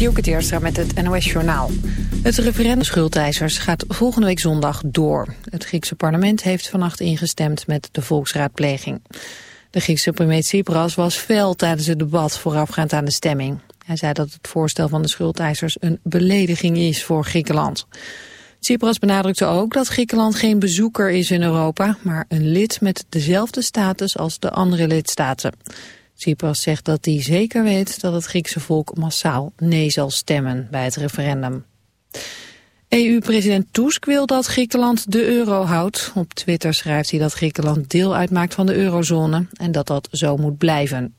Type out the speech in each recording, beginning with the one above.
Dielke Teerstra met het NOS-journaal. Het referendum schuldeisers gaat volgende week zondag door. Het Griekse parlement heeft vannacht ingestemd met de volksraadpleging. De Griekse premier Tsipras was fel tijdens het debat voorafgaand aan de stemming. Hij zei dat het voorstel van de schuldeisers een belediging is voor Griekenland. Tsipras benadrukte ook dat Griekenland geen bezoeker is in Europa... maar een lid met dezelfde status als de andere lidstaten. Tsipras zegt dat hij zeker weet dat het Griekse volk massaal nee zal stemmen bij het referendum. EU-president Tusk wil dat Griekenland de euro houdt. Op Twitter schrijft hij dat Griekenland deel uitmaakt van de eurozone en dat dat zo moet blijven.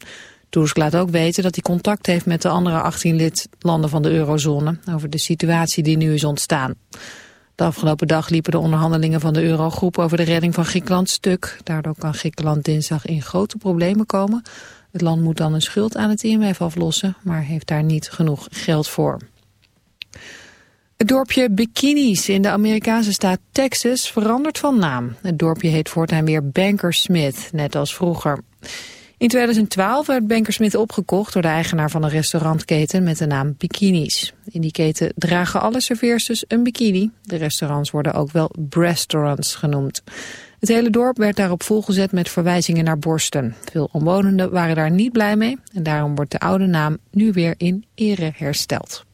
Tusk laat ook weten dat hij contact heeft met de andere 18 lidlanden van de eurozone over de situatie die nu is ontstaan. De afgelopen dag liepen de onderhandelingen van de eurogroep over de redding van Griekenland stuk. Daardoor kan Griekenland dinsdag in grote problemen komen. Het land moet dan een schuld aan het IMF aflossen, maar heeft daar niet genoeg geld voor. Het dorpje Bikinis in de Amerikaanse staat Texas verandert van naam. Het dorpje heet voortaan weer Bankersmith, net als vroeger. In 2012 werd Bankersmith opgekocht door de eigenaar van een restaurantketen met de naam Bikinis. In die keten dragen alle serveersters een bikini. De restaurants worden ook wel restaurants genoemd. Het hele dorp werd daarop volgezet met verwijzingen naar borsten. Veel omwonenden waren daar niet blij mee en daarom wordt de oude naam nu weer in ere hersteld.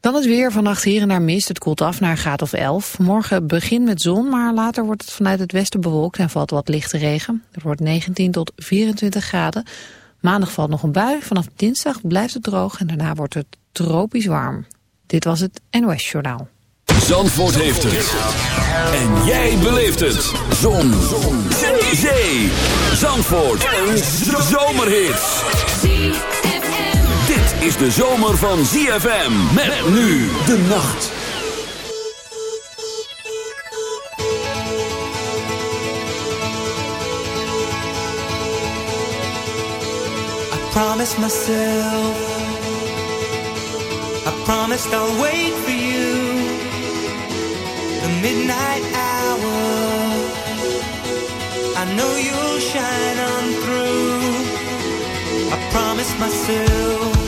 Dan het weer. Vannacht hier en daar mist. Het koelt af naar een graad of 11. Morgen begin met zon, maar later wordt het vanuit het westen bewolkt en valt wat lichte regen. Het wordt 19 tot 24 graden. Maandag valt nog een bui. Vanaf dinsdag blijft het droog en daarna wordt het tropisch warm. Dit was het NOS Journaal. Zandvoort heeft het. En jij beleeft het. Zon. zon. Zee. Zandvoort. Een zomerhit is de zomer van ZFM. Met nu de nacht. I promised myself. I promised I'll wait for you. Midnight hour. I know you'll shine on through. I promised myself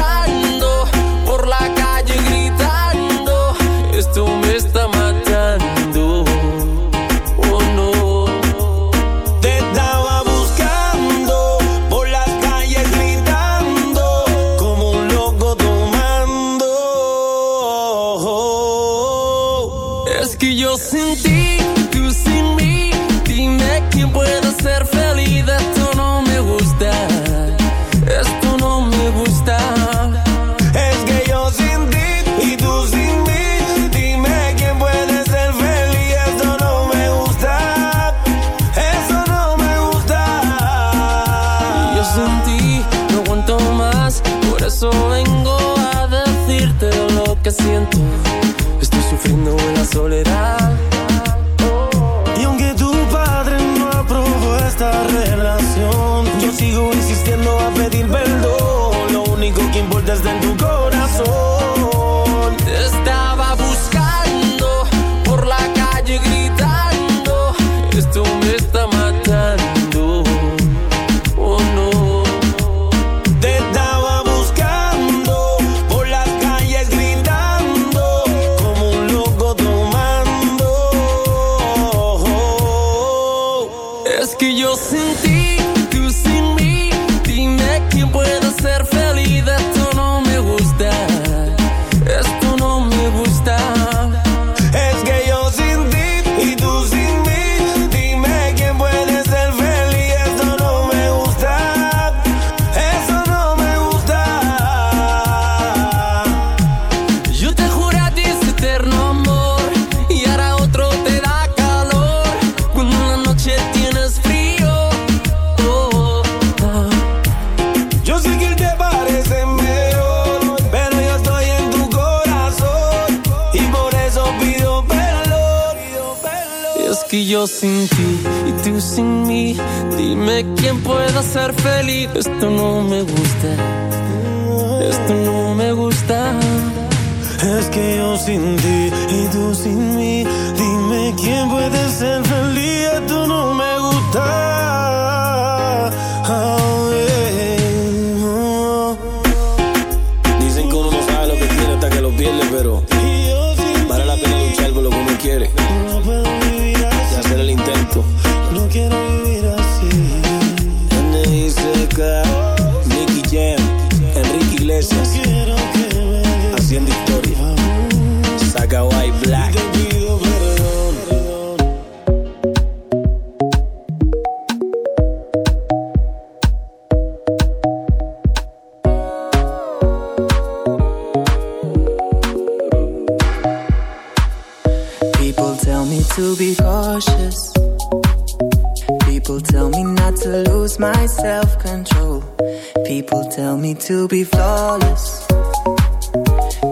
People tell me to be flawless.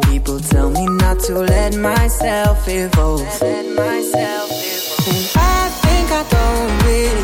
People tell me not to let myself evolve. Myself. And I think I don't really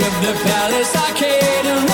of the palace arcade.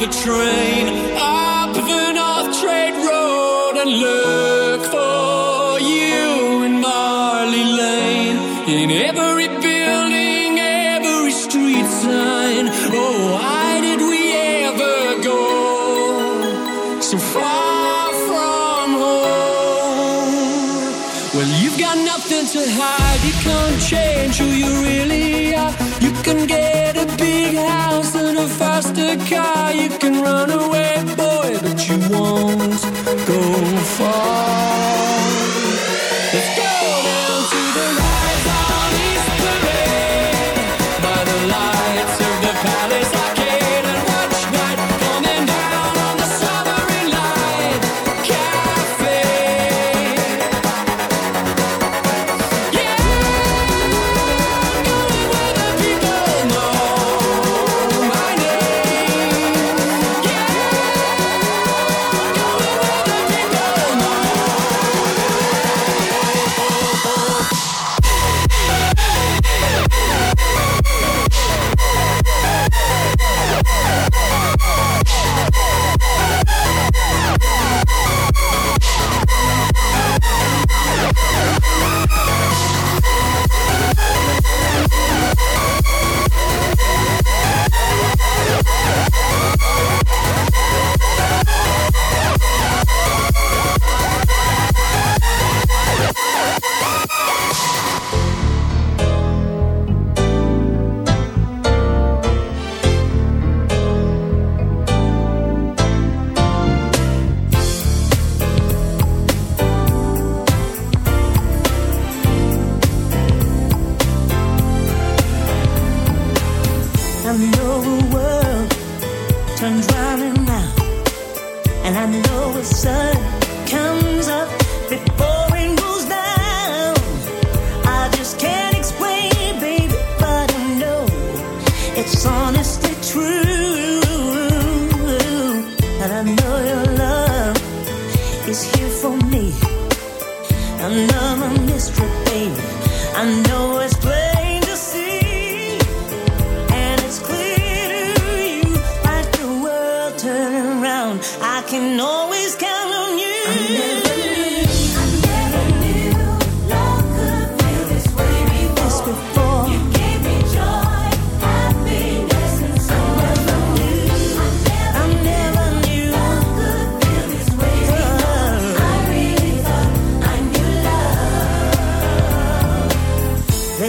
The train.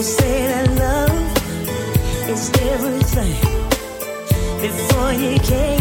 They say that love is everything. Before you came,